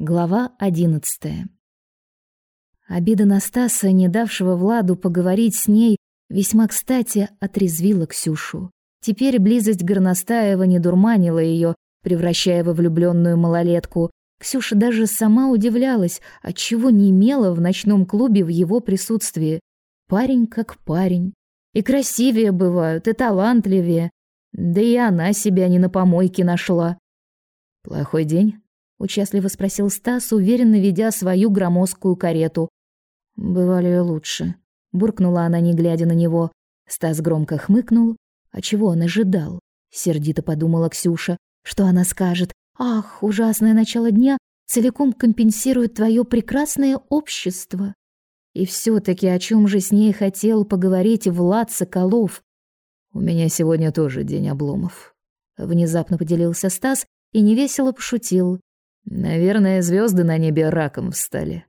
Глава одиннадцатая. Обида Настаса, не давшего Владу поговорить с ней, весьма кстати отрезвила Ксюшу. Теперь близость Горностаева не дурманила ее, превращая во влюбленную малолетку. Ксюша даже сама удивлялась, отчего не имела в ночном клубе в его присутствии. Парень как парень. И красивее бывают, и талантливее. Да и она себя не на помойке нашла. Плохой день? Участливо спросил Стас, уверенно ведя свою громоздкую карету. Бывали лучше, буркнула она, не глядя на него. Стас громко хмыкнул. А чего он ожидал? Сердито подумала Ксюша, что она скажет: "Ах, ужасное начало дня целиком компенсирует твое прекрасное общество". И все таки о чем же с ней хотел поговорить Влад Соколов? У меня сегодня тоже день обломов. Внезапно поделился Стас и невесело пошутил. Наверное, звезды на небе раком встали.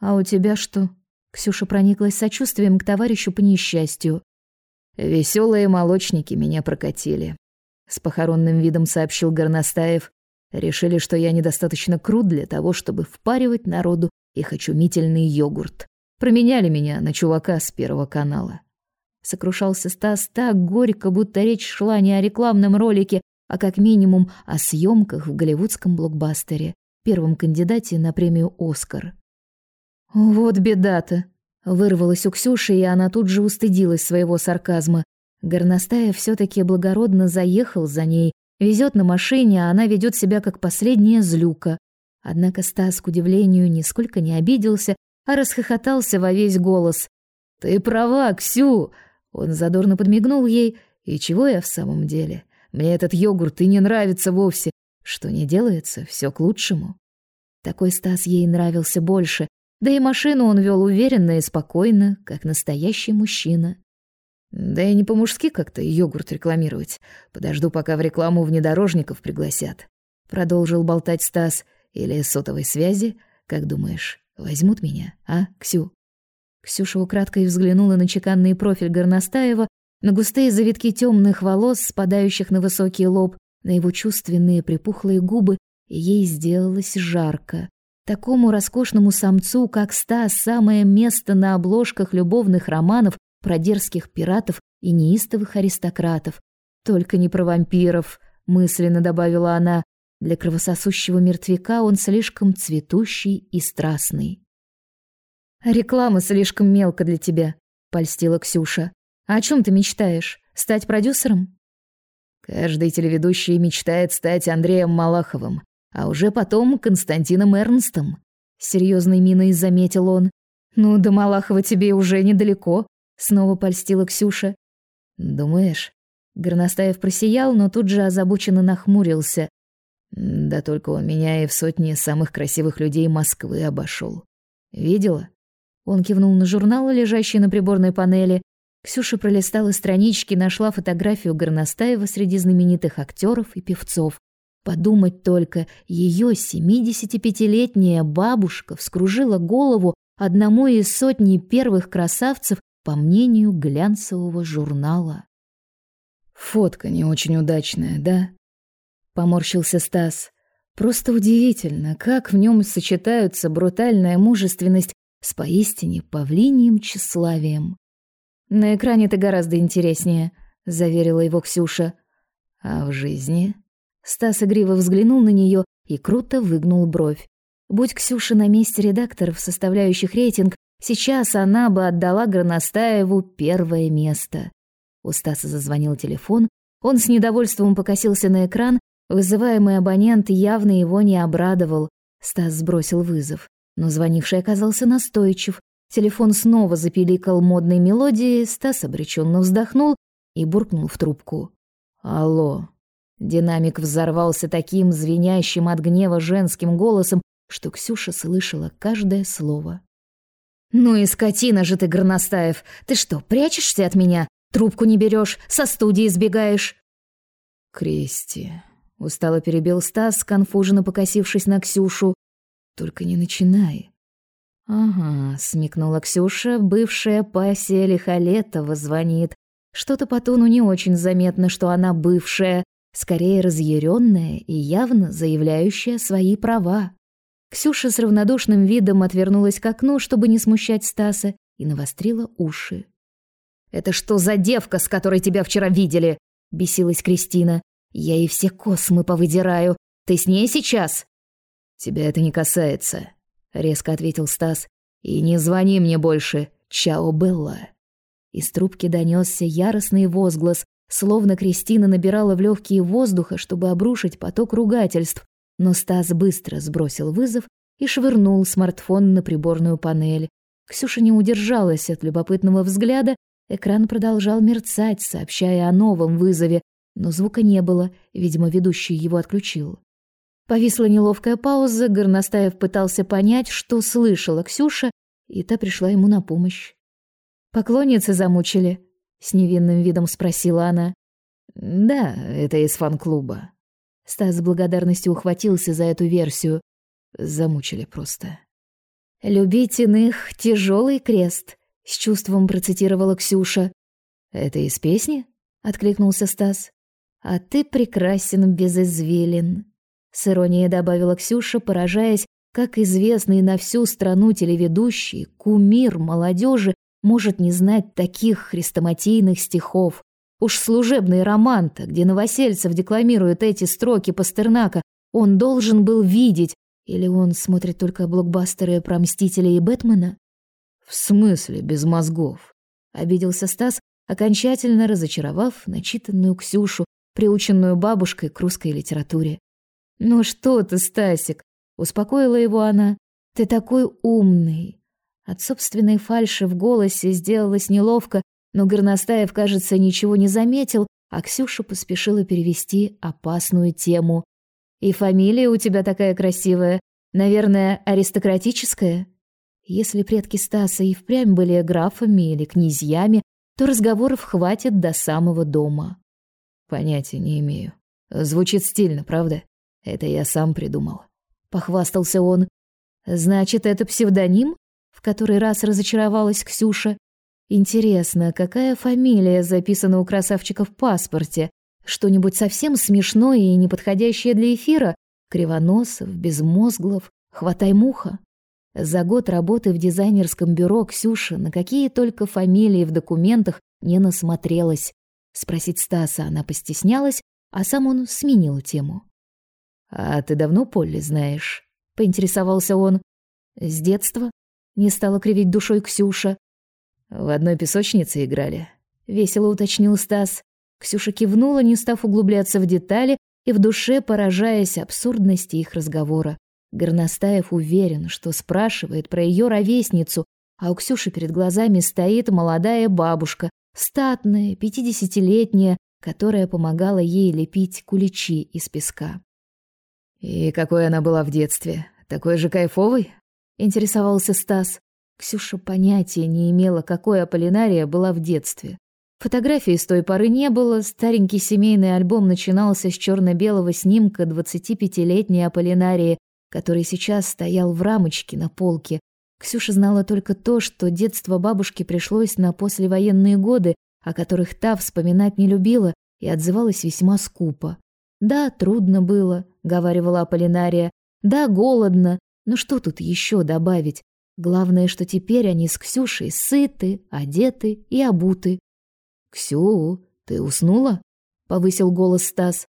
А у тебя что? Ксюша прониклась сочувствием к товарищу по несчастью. Веселые молочники меня прокатили. С похоронным видом сообщил Горностаев. Решили, что я недостаточно крут для того, чтобы впаривать народу их очумительный йогурт. Променяли меня на чувака с Первого канала. Сокрушался Стас так горько, будто речь шла не о рекламном ролике, а как минимум о съемках в голливудском блокбастере, первом кандидате на премию «Оскар». «Вот беда-то!» — вырвалась у Ксюши, и она тут же устыдилась своего сарказма. Горностаев все таки благородно заехал за ней, везет на машине, а она ведет себя как последняя злюка. Однако Стас, к удивлению, нисколько не обиделся, а расхохотался во весь голос. «Ты права, Ксю!» Он задорно подмигнул ей. «И чего я в самом деле? Мне этот йогурт и не нравится вовсе. Что не делается, все к лучшему. Такой Стас ей нравился больше, да и машину он вел уверенно и спокойно, как настоящий мужчина. Да и не по-мужски как-то йогурт рекламировать. Подожду, пока в рекламу внедорожников пригласят. Продолжил болтать Стас. Или сотовой связи. Как думаешь, возьмут меня, а, Ксю? Ксюша украдкой взглянула на чеканный профиль Горностаева на густые завитки темных волос, спадающих на высокий лоб, на его чувственные припухлые губы, ей сделалось жарко. Такому роскошному самцу, как Стас, самое место на обложках любовных романов про дерзких пиратов и неистовых аристократов. Только не про вампиров, мысленно добавила она. Для кровососущего мертвяка он слишком цветущий и страстный. Реклама слишком мелко для тебя, польстила Ксюша. А о чем ты мечтаешь? Стать продюсером? Каждый телеведущий мечтает стать Андреем Малаховым, а уже потом Константином Эрнстом. Серьезной миной заметил он. Ну, до Малахова тебе уже недалеко, снова польстила Ксюша. Думаешь? Горностаев просиял, но тут же озабоченно нахмурился. Да только он меня и в сотни самых красивых людей Москвы обошел. Видела? Он кивнул на журнал, лежащий на приборной панели, Ксюша пролистала странички, нашла фотографию Горностаева среди знаменитых актеров и певцов. Подумать только, ее 75-летняя бабушка вскружила голову одному из сотни первых красавцев по мнению глянцевого журнала. Фотка не очень удачная, да? Поморщился Стас. Просто удивительно, как в нем сочетаются брутальная мужественность с поистине павлиньим тщеславием. На экране ты гораздо интереснее, заверила его Ксюша. А в жизни? Стас игриво взглянул на нее и круто выгнул бровь. Будь Ксюша на месте редакторов, составляющих рейтинг, сейчас она бы отдала Граностаеву первое место. У Стаса зазвонил телефон, он с недовольством покосился на экран, вызываемый абонент явно его не обрадовал. Стас сбросил вызов, но звонивший оказался настойчив, Телефон снова запиликал модной мелодией, Стас обреченно вздохнул и буркнул в трубку. «Алло». Динамик взорвался таким звенящим от гнева женским голосом, что Ксюша слышала каждое слово. «Ну и скотина же ты, Горностаев! Ты что, прячешься от меня? Трубку не берешь, со студии сбегаешь?» «Кристи», — устало перебил Стас, конфуженно покосившись на Ксюшу. «Только не начинай. «Ага», — смекнула Ксюша, бывшая пассия Лихолетова звонит. Что-то по тону не очень заметно, что она бывшая, скорее разъяренная и явно заявляющая свои права. Ксюша с равнодушным видом отвернулась к окну, чтобы не смущать Стаса, и навострила уши. «Это что за девка, с которой тебя вчера видели?» — бесилась Кристина. «Я ей все космы повыдираю. Ты с ней сейчас?» «Тебя это не касается», — резко ответил Стас. «И не звони мне больше. Чао, Белла». Из трубки донесся яростный возглас, словно Кристина набирала в легкие воздуха, чтобы обрушить поток ругательств, но Стас быстро сбросил вызов и швырнул смартфон на приборную панель. Ксюша не удержалась от любопытного взгляда, экран продолжал мерцать, сообщая о новом вызове, но звука не было, видимо, ведущий его отключил. Повисла неловкая пауза, Горностаев пытался понять, что слышала Ксюша, и та пришла ему на помощь. «Поклонницы замучили?» — с невинным видом спросила она. «Да, это из фан-клуба». Стас с благодарностью ухватился за эту версию. Замучили просто. «Любить иных — тяжелый крест», — с чувством процитировала Ксюша. «Это из песни?» — откликнулся Стас. «А ты прекрасен без извилин», — с иронией добавила Ксюша, поражаясь, как известный на всю страну телеведущий, кумир молодежи может не знать таких хрестоматийных стихов. Уж служебный роман-то, где Новосельцев декламирует эти строки Пастернака, он должен был видеть. Или он смотрит только блокбастеры про Мстителя и Бэтмена? В смысле без мозгов? Обиделся Стас, окончательно разочаровав начитанную Ксюшу, приученную бабушкой к русской литературе. «Ну что ты, Стасик?» — успокоила его она. «Ты такой умный, от собственной фальши в голосе сделалось неловко, но Горностаев, кажется, ничего не заметил, а Ксюша поспешила перевести опасную тему. «И фамилия у тебя такая красивая. Наверное, аристократическая?» Если предки Стаса и впрямь были графами или князьями, то разговоров хватит до самого дома. Понятия не имею. Звучит стильно, правда? Это я сам придумал. Похвастался он. Значит, это псевдоним? В который раз разочаровалась Ксюша. Интересно, какая фамилия записана у красавчика в паспорте? Что-нибудь совсем смешное и неподходящее для эфира? Кривоносов, Безмозглов, Хватай-муха? За год работы в дизайнерском бюро Ксюша на какие только фамилии в документах не насмотрелась. Спросить Стаса она постеснялась, а сам он сменил тему. «А ты давно Полли знаешь?» — поинтересовался он. «С детства», не стала кривить душой Ксюша. В одной песочнице играли. Весело уточнил Стас. Ксюша кивнула, не став углубляться в детали и в душе поражаясь абсурдности их разговора. Горностаев уверен, что спрашивает про ее ровесницу, а у Ксюши перед глазами стоит молодая бабушка, статная, пятидесятилетняя, которая помогала ей лепить куличи из песка. «И какой она была в детстве? Такой же кайфовой?» интересовался Стас. Ксюша понятия не имела, какой Аполлинария была в детстве. Фотографий с той поры не было, старенький семейный альбом начинался с черно белого снимка 25-летней Аполлинарии, который сейчас стоял в рамочке на полке. Ксюша знала только то, что детство бабушки пришлось на послевоенные годы, о которых та вспоминать не любила и отзывалась весьма скупо. «Да, трудно было», — говаривала Аполлинария. «Да, голодно, но что тут еще добавить? Главное, что теперь они с Ксюшей сыты, одеты и обуты. «Ксю, ты уснула?» — повысил голос Стас.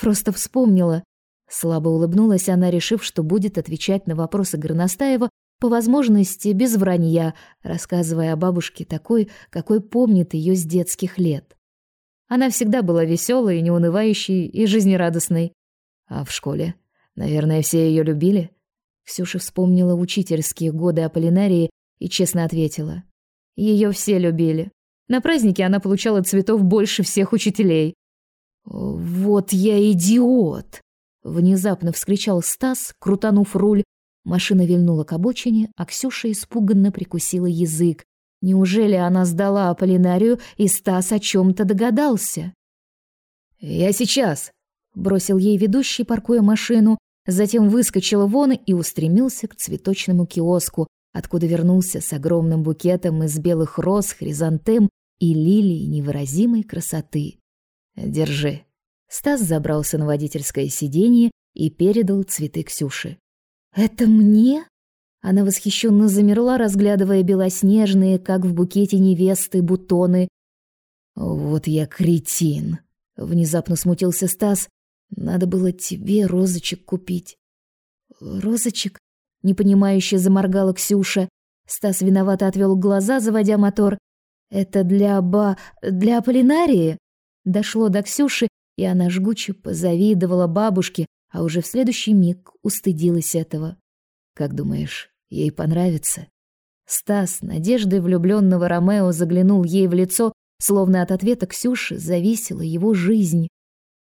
«Просто вспомнила». Слабо улыбнулась она, решив, что будет отвечать на вопросы Горностаева по возможности без вранья, рассказывая о бабушке такой, какой помнит ее с детских лет. Она всегда была веселой, неунывающей и жизнерадостной. А в школе? Наверное, все ее любили? Ксюша вспомнила учительские годы Аполлинарии и честно ответила. Ее все любили. На празднике она получала цветов больше всех учителей. «Вот я идиот!» Внезапно вскричал Стас, крутанув руль. Машина вильнула к обочине, а Ксюша испуганно прикусила язык. Неужели она сдала Аполлинарию, и Стас о чем-то догадался? «Я сейчас!» — бросил ей ведущий, паркуя машину, Затем выскочил вон и устремился к цветочному киоску, откуда вернулся с огромным букетом из белых роз, хризантем и лилий невыразимой красоты. «Держи». Стас забрался на водительское сиденье и передал цветы Ксюше. Это мне? Она восхищенно замерла, разглядывая белоснежные, как в букете невесты, бутоны. Вот я кретин. Внезапно смутился Стас. Надо было тебе розочек купить. Розочек? Непонимающе заморгала Ксюша. Стас виновато отвел глаза, заводя мотор. Это для ба... для Аполлинарии? Дошло до Ксюши, и она жгуче позавидовала бабушке, а уже в следующий миг устыдилась этого. Как думаешь, ей понравится? Стас, надеждой влюбленного Ромео, заглянул ей в лицо, словно от ответа Ксюши зависела его жизнь.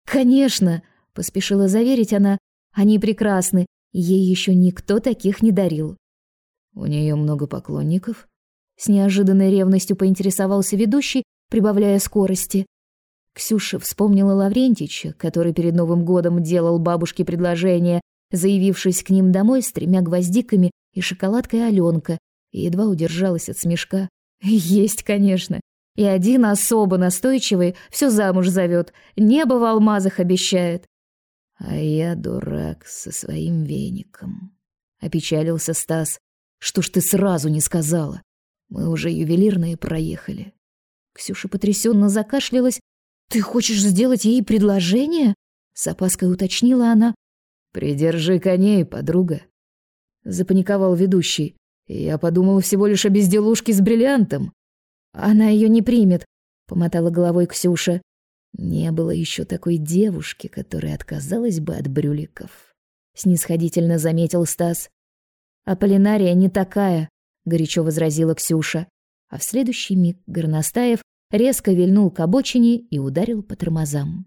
«Конечно!» — поспешила заверить она. «Они прекрасны, ей еще никто таких не дарил». «У нее много поклонников?» С неожиданной ревностью поинтересовался ведущий, прибавляя скорости. Ксюша вспомнила Лаврентича, который перед Новым годом делал бабушке предложение, заявившись к ним домой с тремя гвоздиками и шоколадкой Аленка, и едва удержалась от смешка. Есть, конечно. И один особо настойчивый все замуж зовет, небо в алмазах обещает. А я дурак со своим веником. Опечалился Стас. Что ж ты сразу не сказала? Мы уже ювелирные проехали. Ксюша потрясенно закашлялась, «Ты хочешь сделать ей предложение?» — с опаской уточнила она. «Придержи коней, подруга», — запаниковал ведущий. «Я подумал всего лишь о безделушке с бриллиантом». «Она ее не примет», — помотала головой Ксюша. «Не было еще такой девушки, которая отказалась бы от брюликов», — снисходительно заметил Стас. «Аполлинария не такая», — горячо возразила Ксюша. А в следующий миг Горностаев резко вильнул к обочине и ударил по тормозам.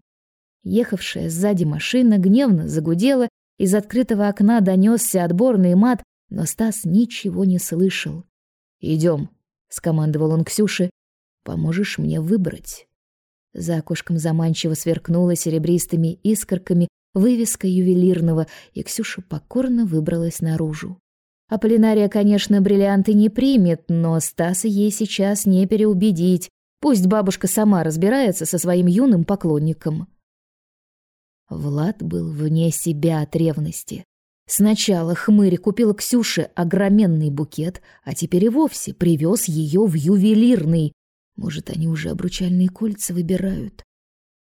Ехавшая сзади машина гневно загудела, из открытого окна донесся отборный мат, но Стас ничего не слышал. «Идем», — скомандовал он Ксюше, — «поможешь мне выбрать». За окошком заманчиво сверкнула серебристыми искорками вывеска ювелирного, и Ксюша покорно выбралась наружу. Аполлинария, конечно, бриллианты не примет, но Стаса ей сейчас не переубедить. Пусть бабушка сама разбирается со своим юным поклонником. Влад был вне себя от ревности. Сначала хмырь купил Ксюше огроменный букет, а теперь и вовсе привез ее в ювелирный. Может, они уже обручальные кольца выбирают.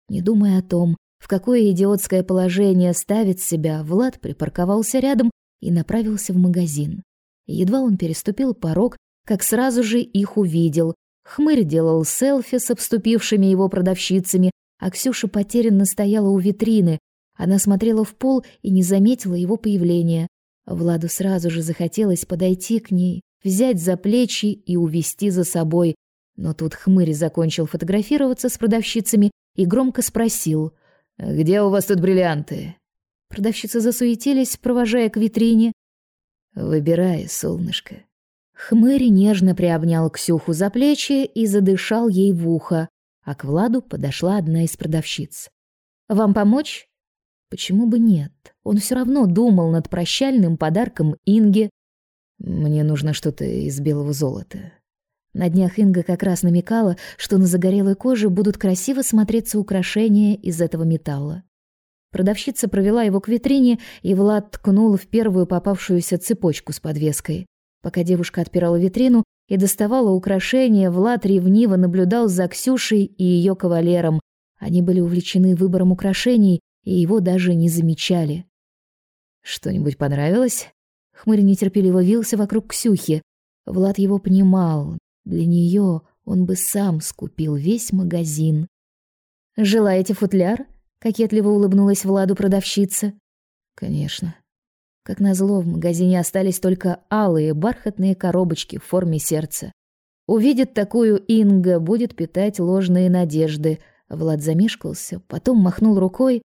Не думая о том, в какое идиотское положение ставит себя, Влад припарковался рядом и направился в магазин. Едва он переступил порог, как сразу же их увидел, Хмырь делал селфи с обступившими его продавщицами, а Ксюша потерянно стояла у витрины. Она смотрела в пол и не заметила его появления. Владу сразу же захотелось подойти к ней, взять за плечи и увести за собой. Но тут хмырь закончил фотографироваться с продавщицами и громко спросил. «Где у вас тут бриллианты?» Продавщицы засуетились, провожая к витрине. «Выбирай, солнышко», Хмырь нежно приобнял Ксюху за плечи и задышал ей в ухо, а к Владу подошла одна из продавщиц. «Вам помочь?» Почему бы нет? Он все равно думал над прощальным подарком Инге. «Мне нужно что-то из белого золота». На днях Инга как раз намекала, что на загорелой коже будут красиво смотреться украшения из этого металла. Продавщица провела его к витрине, и Влад ткнул в первую попавшуюся цепочку с подвеской. Пока девушка отпирала витрину и доставала украшения, Влад ревниво наблюдал за Ксюшей и ее кавалером. Они были увлечены выбором украшений и его даже не замечали. «Что-нибудь понравилось?» Хмырь нетерпеливо вился вокруг Ксюхи. Влад его понимал. Для нее он бы сам скупил весь магазин. «Желаете футляр?» — кокетливо улыбнулась Владу продавщица. «Конечно». Как назло, в магазине остались только алые бархатные коробочки в форме сердца. Увидит такую Инга, будет питать ложные надежды. Влад замешкался, потом махнул рукой.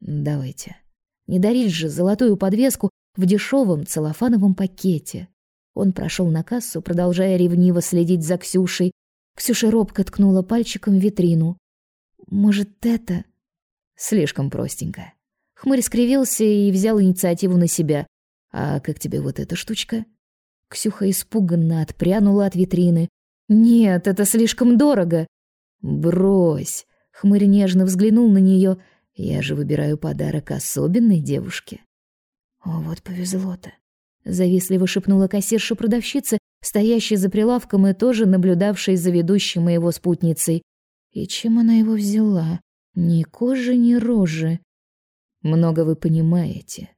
«Давайте. Не дарить же золотую подвеску в дешевом целлофановом пакете». Он прошел на кассу, продолжая ревниво следить за Ксюшей. Ксюша робко ткнула пальчиком в витрину. «Может, это...» «Слишком простенько». Хмырь скривился и взял инициативу на себя. «А как тебе вот эта штучка?» Ксюха испуганно отпрянула от витрины. «Нет, это слишком дорого!» «Брось!» Хмырь нежно взглянул на нее. «Я же выбираю подарок особенной девушке». О, вот повезло-то. Завистливо шепнула кассирша-продавщица, стоящая за прилавком и тоже наблюдавшая за ведущей моего спутницей. И чем она его взяла? Ни кожи, ни рожи. Много вы понимаете.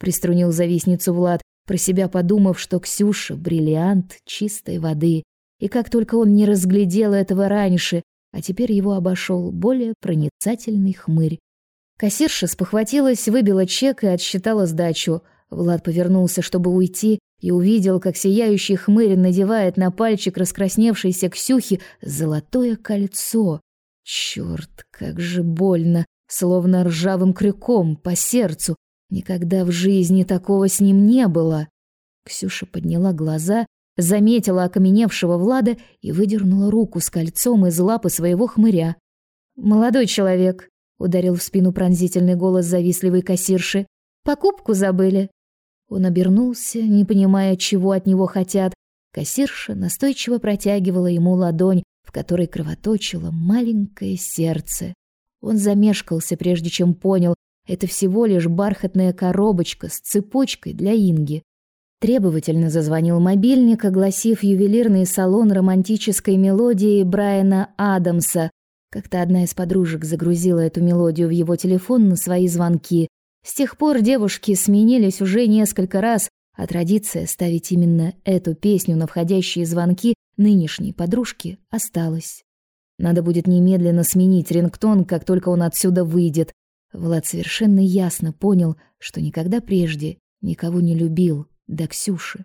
Приструнил завистницу Влад, про себя подумав, что Ксюша — бриллиант чистой воды. И как только он не разглядел этого раньше, а теперь его обошел более проницательный хмырь. Кассирша спохватилась, выбила чек и отсчитала сдачу. Влад повернулся, чтобы уйти, и увидел, как сияющий хмырь надевает на пальчик раскрасневшейся Ксюхи золотое кольцо. Черт, как же больно, словно ржавым крюком по сердцу. Никогда в жизни такого с ним не было. Ксюша подняла глаза, заметила окаменевшего Влада и выдернула руку с кольцом из лапы своего хмыря. «Молодой человек», — ударил в спину пронзительный голос завистливой кассирши, — «покупку забыли». Он обернулся, не понимая, чего от него хотят. Кассирша настойчиво протягивала ему ладонь, в которой кровоточило маленькое сердце. Он замешкался, прежде чем понял, это всего лишь бархатная коробочка с цепочкой для Инги. Требовательно зазвонил мобильник, огласив ювелирный салон романтической мелодии Брайана Адамса. Как-то одна из подружек загрузила эту мелодию в его телефон на свои звонки. С тех пор девушки сменились уже несколько раз, а традиция ставить именно эту песню на входящие звонки нынешней подружки осталась. Надо будет немедленно сменить рингтон, как только он отсюда выйдет. Влад совершенно ясно понял, что никогда прежде никого не любил до Ксюши.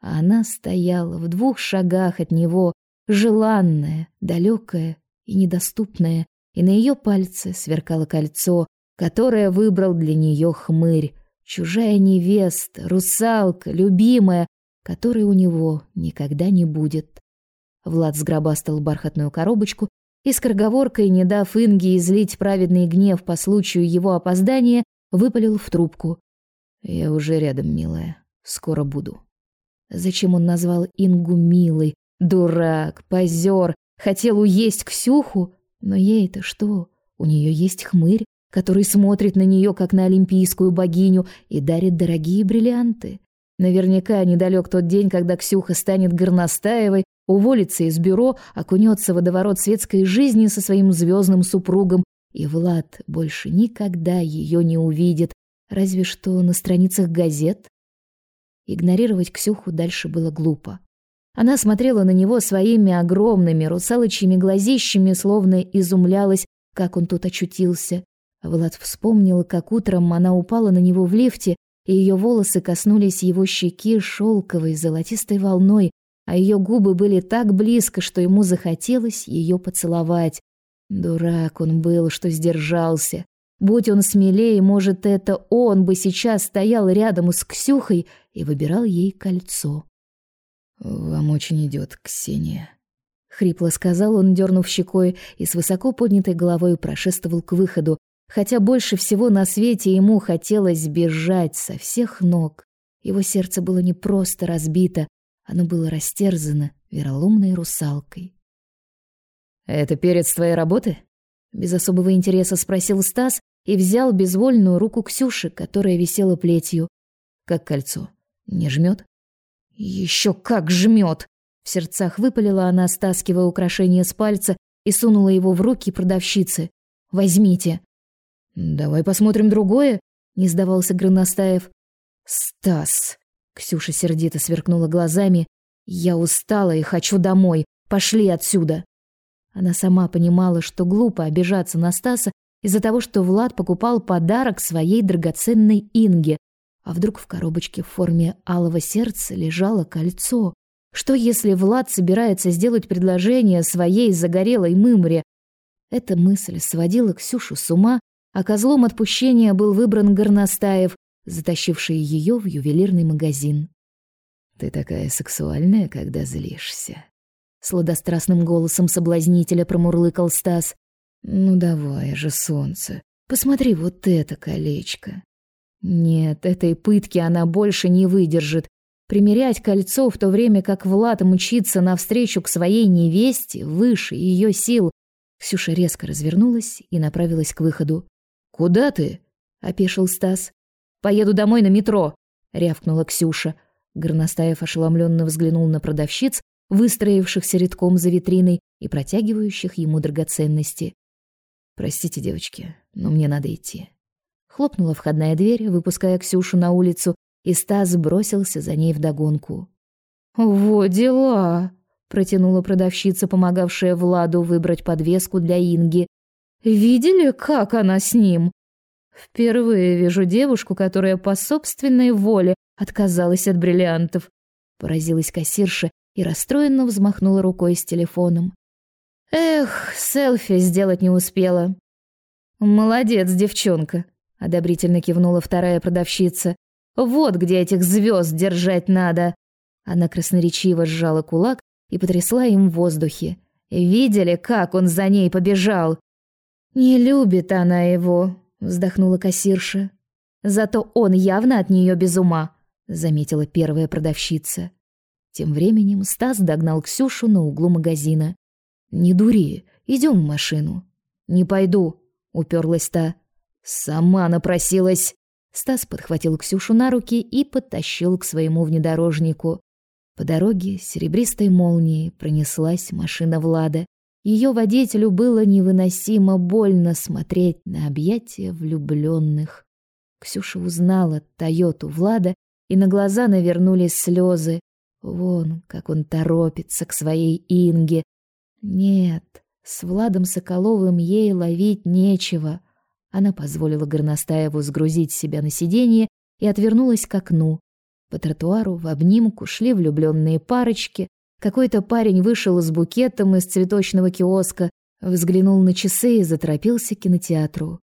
А она стояла в двух шагах от него, желанная, далекая и недоступная, и на ее пальце сверкало кольцо, которое выбрал для нее хмырь, чужая невеста, русалка, любимая, которой у него никогда не будет. Влад сгробастал бархатную коробочку и с корговоркой, не дав Инге излить праведный гнев по случаю его опоздания, выпалил в трубку. «Я уже рядом, милая. Скоро буду». Зачем он назвал Ингу милой? Дурак, позер, хотел уесть Ксюху? Но ей-то что? У нее есть хмырь, который смотрит на нее как на олимпийскую богиню и дарит дорогие бриллианты. Наверняка недалек тот день, когда Ксюха станет горностаевой, уволится из бюро, окунется в водоворот светской жизни со своим звездным супругом, и Влад больше никогда ее не увидит, разве что на страницах газет. Игнорировать Ксюху дальше было глупо. Она смотрела на него своими огромными русалочьими глазищами, словно изумлялась, как он тут очутился. Влад вспомнил, как утром она упала на него в лифте, и ее волосы коснулись его щеки шелковой золотистой волной, а ее губы были так близко, что ему захотелось ее поцеловать. Дурак он был, что сдержался. Будь он смелее, может, это он бы сейчас стоял рядом с Ксюхой и выбирал ей кольцо. «Вам очень идет, Ксения», — хрипло сказал он, дернув щекой, и с высоко поднятой головой прошествовал к выходу, хотя больше всего на свете ему хотелось бежать со всех ног. Его сердце было не просто разбито, оно было растерзано вероломной русалкой. «Это перец твоей работы?» Без особого интереса спросил Стас и взял безвольную руку Ксюши, которая висела плетью. Как кольцо. Не жмет? Еще как жмет! В сердцах выпалила она, стаскивая украшение с пальца и сунула его в руки продавщицы. «Возьмите». «Давай посмотрим другое», — не сдавался Граностаев. «Стас!» — Ксюша сердито сверкнула глазами. «Я устала и хочу домой. Пошли отсюда!» Она сама понимала, что глупо обижаться на Стаса из-за того, что Влад покупал подарок своей драгоценной Инге. А вдруг в коробочке в форме алого сердца лежало кольцо? Что если Влад собирается сделать предложение своей загорелой мымре? Эта мысль сводила Ксюшу с ума, а козлом отпущения был выбран Горностаев, затащивший ее в ювелирный магазин. «Ты такая сексуальная, когда злишься», — сладострастным голосом соблазнителя промурлыкал Стас. «Ну давай же, солнце, посмотри вот это колечко». Нет, этой пытки она больше не выдержит. Примерять кольцо в то время, как Влад мчится навстречу к своей невесте выше ее сил. Ксюша резко развернулась и направилась к выходу. «Куда ты?» — опешил Стас. «Поеду домой на метро», рявкнула Ксюша. Горностаев ошеломленно взглянул на продавщиц, выстроившихся редком за витриной и протягивающих ему драгоценности. «Простите, девочки, но мне надо идти». Хлопнула входная дверь, выпуская Ксюшу на улицу, и Стас бросился за ней вдогонку. «Во дела!» — протянула продавщица, помогавшая Владу выбрать подвеску для Инги. «Видели, как она с ним?» «Впервые вижу девушку, которая по собственной воле отказалась от бриллиантов», — поразилась кассирша и расстроенно взмахнула рукой с телефоном. «Эх, селфи сделать не успела». «Молодец, девчонка», — одобрительно кивнула вторая продавщица. «Вот где этих звезд держать надо». Она красноречиво сжала кулак и потрясла им в воздухе. Видели, как он за ней побежал? «Не любит она его», — вздохнула кассирша. «Зато он явно от нее без ума», — заметила первая продавщица. Тем временем Стас догнал Ксюшу на углу магазина. «Не дури, идем в машину». «Не пойду», — уперлась та. «Сама напросилась». Стас подхватил Ксюшу на руки и подтащил к своему внедорожнику. По дороге серебристой молнией пронеслась машина Влада. Ее водителю было невыносимо больно смотреть на объятия влюбленных. Ксюша узнала Тойоту Влада, и на глаза навернулись слезы. Вон, как он торопится к своей Инге. Нет, с Владом Соколовым ей ловить нечего. Она позволила Горностаеву сгрузить себя на сиденье и отвернулась к окну. По тротуару в обнимку шли влюбленные парочки. Какой-то парень вышел с букетом из цветочного киоска, взглянул на часы и заторопился к кинотеатру.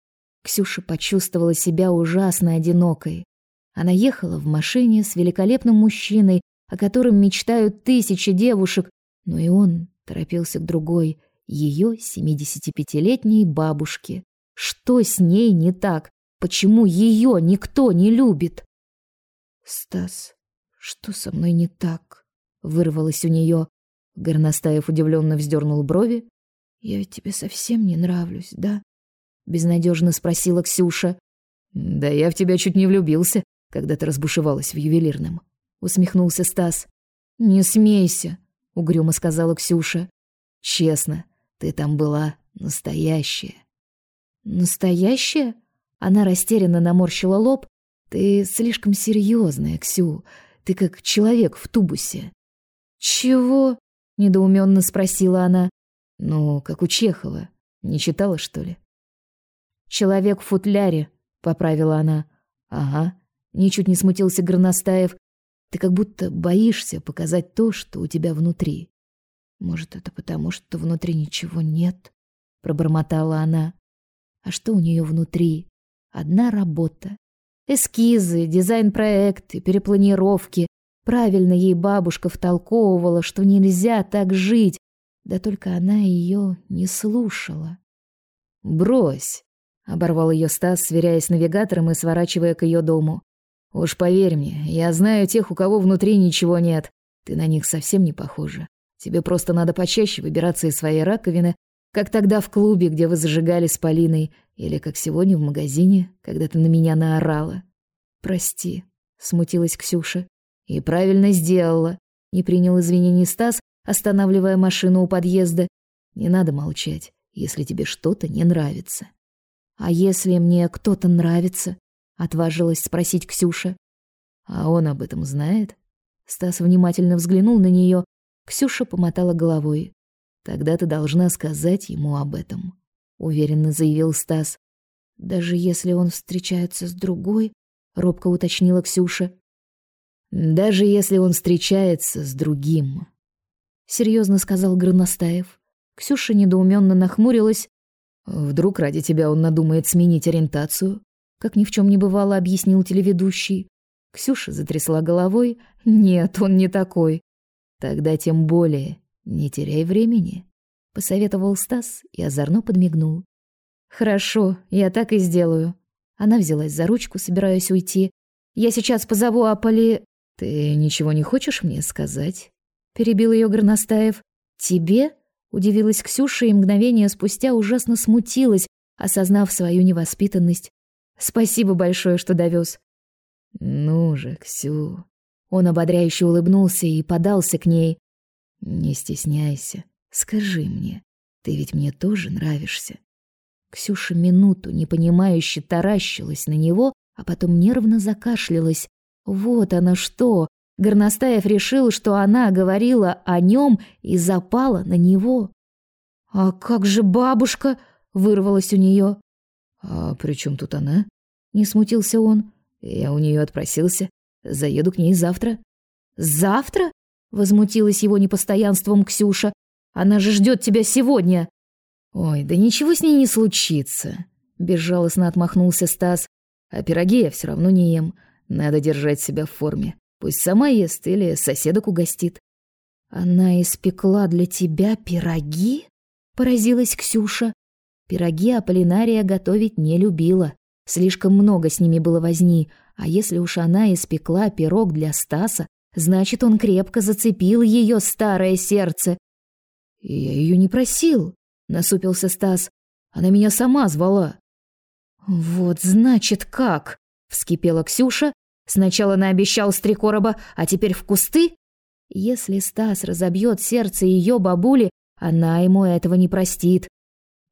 Ксюша почувствовала себя ужасно одинокой. Она ехала в машине с великолепным мужчиной, о котором мечтают тысячи девушек, но и он торопился к другой, ее 75-летней бабушке. Что с ней не так? Почему ее никто не любит? Стас, что со мной не так? Вырвалось у нее. Горностаев удивленно вздернул брови. Я ведь тебе совсем не нравлюсь, да? Безнадежно спросила Ксюша. Да я в тебя чуть не влюбился, когда ты разбушевалась в ювелирном. Усмехнулся Стас. Не смейся, угрюмо сказала Ксюша. Честно, ты там была настоящая. Настоящая? Она растерянно наморщила лоб, ты слишком серьезная, Ксю. Ты как человек в тубусе. Чего? недоуменно спросила она. Ну, как у Чехова. Не читала, что ли? Человек в футляре, поправила она. Ага. Ничуть не смутился Горностаев. Ты как будто боишься показать то, что у тебя внутри. Может, это потому, что внутри ничего нет, пробормотала она. А что у нее внутри? Одна работа, Эскизы, дизайн-проекты, перепланировки. Правильно ей бабушка втолковывала, что нельзя так жить, да только она ее не слушала. «Брось!» — оборвал ее Стас, сверяясь с навигатором и сворачивая к ее дому. «Уж поверь мне, я знаю тех, у кого внутри ничего нет. Ты на них совсем не похожа. Тебе просто надо почаще выбираться из своей раковины, как тогда в клубе, где вы зажигали с Полиной, или как сегодня в магазине, когда ты на меня наорала. Прости, смутилась Ксюша. И правильно сделала. Не принял извинений Стас, останавливая машину у подъезда. Не надо молчать, если тебе что-то не нравится. А если мне кто-то нравится? отважилась спросить Ксюша. А он об этом знает? Стас внимательно взглянул на нее. Ксюша помотала головой. Тогда ты должна сказать ему об этом уверенно заявил Стас. Даже если он встречается с другой, робко уточнила Ксюша. Даже если он встречается с другим, серьезно сказал Горностаев. Ксюша недоуменно нахмурилась. Вдруг ради тебя он надумает сменить ориентацию, как ни в чем не бывало, объяснил телеведущий. Ксюша затрясла головой. Нет, он не такой. Тогда тем более не теряй времени посоветовал Стас и озорно подмигнул. Хорошо, я так и сделаю. Она взялась за ручку, собираясь уйти. Я сейчас позову Аполи. Ты ничего не хочешь мне сказать? перебил ее Горностаев. Тебе? удивилась Ксюша и мгновение спустя ужасно смутилась, осознав свою невоспитанность. Спасибо большое, что довез. Ну же, Ксю. Он ободряюще улыбнулся и подался к ней. Не стесняйся, скажи мне, ты ведь мне тоже нравишься. Ксюша минуту непонимающе таращилась на него, а потом нервно закашлялась. Вот она что! Горностаев решил, что она говорила о нем и запала на него. «А как же бабушка?» — вырвалась у нее. «А при чем тут она?» — не смутился он. «Я у нее отпросился. Заеду к ней завтра». «Завтра?» — возмутилась его непостоянством Ксюша. «Она же ждет тебя сегодня». «Ой, да ничего с ней не случится», — безжалостно отмахнулся Стас. «А пироги я все равно не ем. Надо держать себя в форме. Пусть сама ест или соседок угостит». «Она испекла для тебя пироги?» — поразилась Ксюша. Пироги Аполлинария готовить не любила. Слишком много с ними было возни, а если уж она испекла пирог для Стаса, значит, он крепко зацепил ее старое сердце. «Я ее не просил», — насупился Стас. «Она меня сама звала». «Вот значит как!» — вскипела Ксюша. «Сначала наобещал короба, а теперь в кусты?» Если Стас разобьет сердце ее бабули, она ему этого не простит.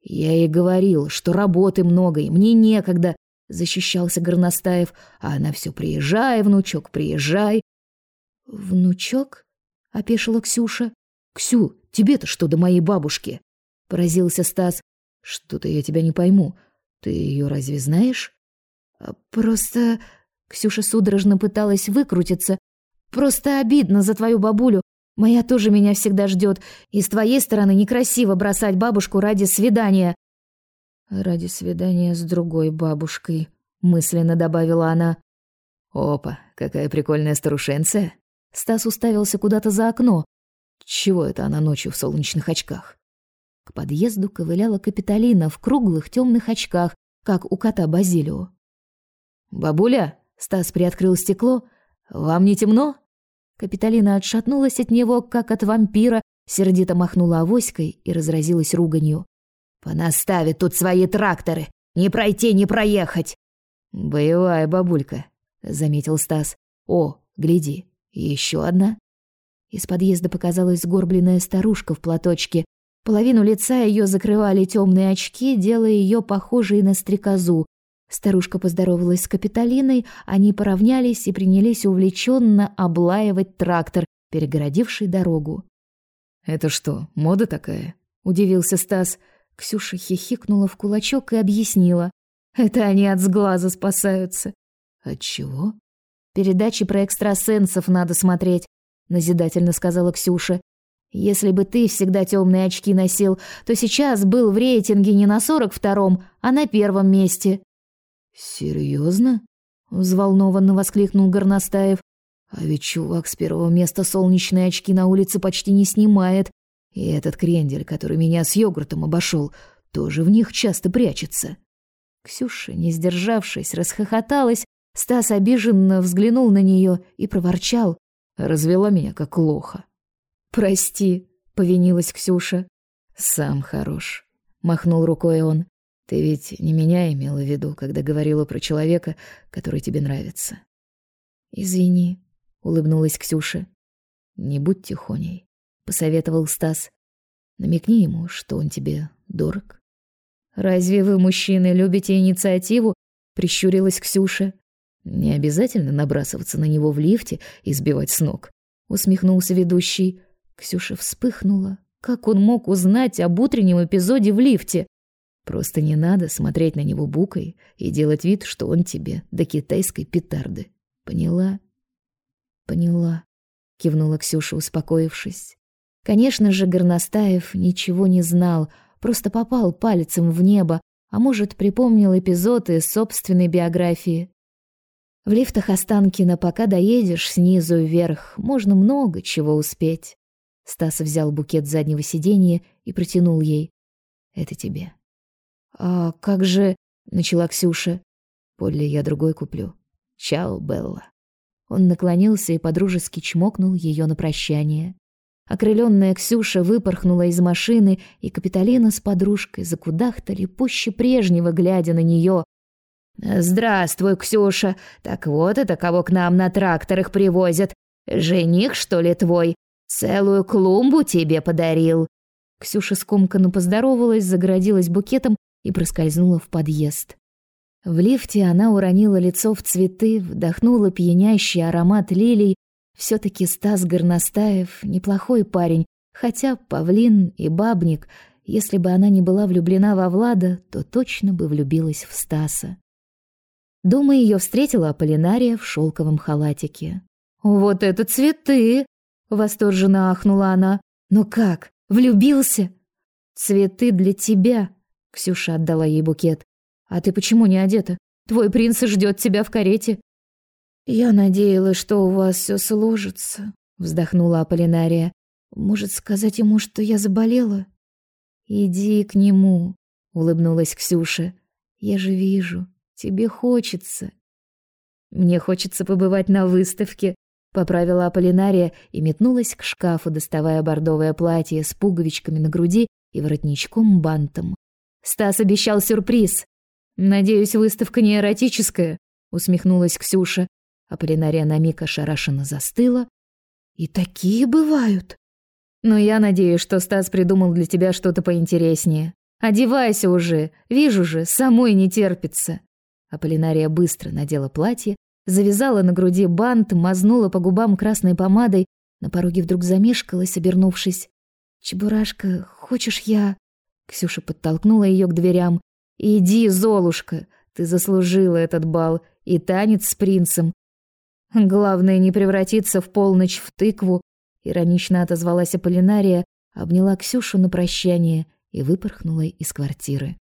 Я ей говорил, что работы много, и мне некогда, защищался Горностаев, а она все приезжай, внучок, приезжай. Внучок? опешила Ксюша. Ксю, тебе-то что до моей бабушки? поразился Стас. Что-то я тебя не пойму. Ты ее разве знаешь? «А просто Ксюша судорожно пыталась выкрутиться. Просто обидно за твою бабулю. Моя тоже меня всегда ждет, и с твоей стороны некрасиво бросать бабушку ради свидания. Ради свидания с другой бабушкой, мысленно добавила она. Опа, какая прикольная старушенция. Стас уставился куда-то за окно. Чего это она ночью в солнечных очках? К подъезду ковыляла Капитолина в круглых темных очках, как у кота Базилио. «Бабуля!» — Стас приоткрыл стекло. «Вам не темно?» Капитолина отшатнулась от него, как от вампира, сердито махнула авоськой и разразилась руганью. «Понаставит тут свои тракторы! Не пройти, не проехать!» «Боевая бабулька», — заметил Стас. «О, гляди, еще одна». Из подъезда показалась сгорбленная старушка в платочке. Половину лица ее закрывали темные очки, делая ее похожей на стрекозу, Старушка поздоровалась с Капитолиной, они поравнялись и принялись увлеченно облаивать трактор, перегородивший дорогу. «Это что, мода такая?» — удивился Стас. Ксюша хихикнула в кулачок и объяснила. «Это они от сглаза спасаются». «От чего?» «Передачи про экстрасенсов надо смотреть», — назидательно сказала Ксюша. «Если бы ты всегда темные очки носил, то сейчас был в рейтинге не на сорок втором, а на первом месте». «Серьезно?» — взволнованно воскликнул Горностаев. «А ведь чувак с первого места солнечные очки на улице почти не снимает. И этот крендель, который меня с йогуртом обошел, тоже в них часто прячется». Ксюша, не сдержавшись, расхохоталась. Стас обиженно взглянул на нее и проворчал. Развела меня как лоха. «Прости», — повинилась Ксюша. «Сам хорош», — махнул рукой он. Ты ведь не меня имела в виду, когда говорила про человека, который тебе нравится. Извини, улыбнулась Ксюша. Не будь тихоней, посоветовал Стас. Намекни ему, что он тебе дорог. Разве вы, мужчины, любите инициативу? прищурилась Ксюша. Не обязательно набрасываться на него в лифте и сбивать с ног, усмехнулся ведущий. Ксюша вспыхнула. Как он мог узнать об утреннем эпизоде в лифте? Просто не надо смотреть на него букой и делать вид, что он тебе до китайской петарды. Поняла? Поняла, кивнула Ксюша, успокоившись. Конечно же, Горностаев ничего не знал, просто попал пальцем в небо, а может, припомнил эпизод из собственной биографии. В лифтах Останкина, пока доедешь снизу вверх, можно много чего успеть. Стас взял букет с заднего сиденья и протянул ей. Это тебе. «А как же...» — начала Ксюша. «Поле я другой куплю. Чао, Белла». Он наклонился и подружески чмокнул ее на прощание. Окрыленная Ксюша выпорхнула из машины, и Капитолина с подружкой закудахтали пуще прежнего, глядя на нее. Здравствуй, Ксюша. Так вот это кого к нам на тракторах привозят. Жених, что ли, твой? Целую клумбу тебе подарил. Ксюша скомканно поздоровалась, загородилась букетом и проскользнула в подъезд. В лифте она уронила лицо в цветы, вдохнула пьянящий аромат лилий. все таки Стас Горностаев неплохой парень, хотя Павлин и Бабник, если бы она не была влюблена во Влада, то точно бы влюбилась в Стаса. Дома ее встретила Аполлинария в шелковом халатике. «Вот это цветы!» — восторженно ахнула она. «Ну как, влюбился?» «Цветы для тебя!» — Ксюша отдала ей букет. «А ты почему не одета? Твой принц ждет тебя в карете». «Я надеялась, что у вас все сложится», — вздохнула Аполлинария. «Может, сказать ему, что я заболела?» «Иди к нему», — улыбнулась Ксюша. «Я же вижу, тебе хочется». «Мне хочется побывать на выставке», Поправила Аполлинария и метнулась к шкафу, доставая бордовое платье с пуговичками на груди и воротничком-бантом. «Стас обещал сюрприз!» «Надеюсь, выставка не эротическая?» — усмехнулась Ксюша. Аполлинария на миг ошарашенно застыла. «И такие бывают!» «Но я надеюсь, что Стас придумал для тебя что-то поинтереснее. Одевайся уже, вижу же, самой не терпится!» Аполлинария быстро надела платье завязала на груди бант, мазнула по губам красной помадой, на пороге вдруг замешкалась, обернувшись. «Чебурашка, хочешь я...» Ксюша подтолкнула ее к дверям. «Иди, Золушка, ты заслужила этот бал и танец с принцем. Главное не превратиться в полночь в тыкву», иронично отозвалась Аполлинария, обняла Ксюшу на прощание и выпорхнула из квартиры.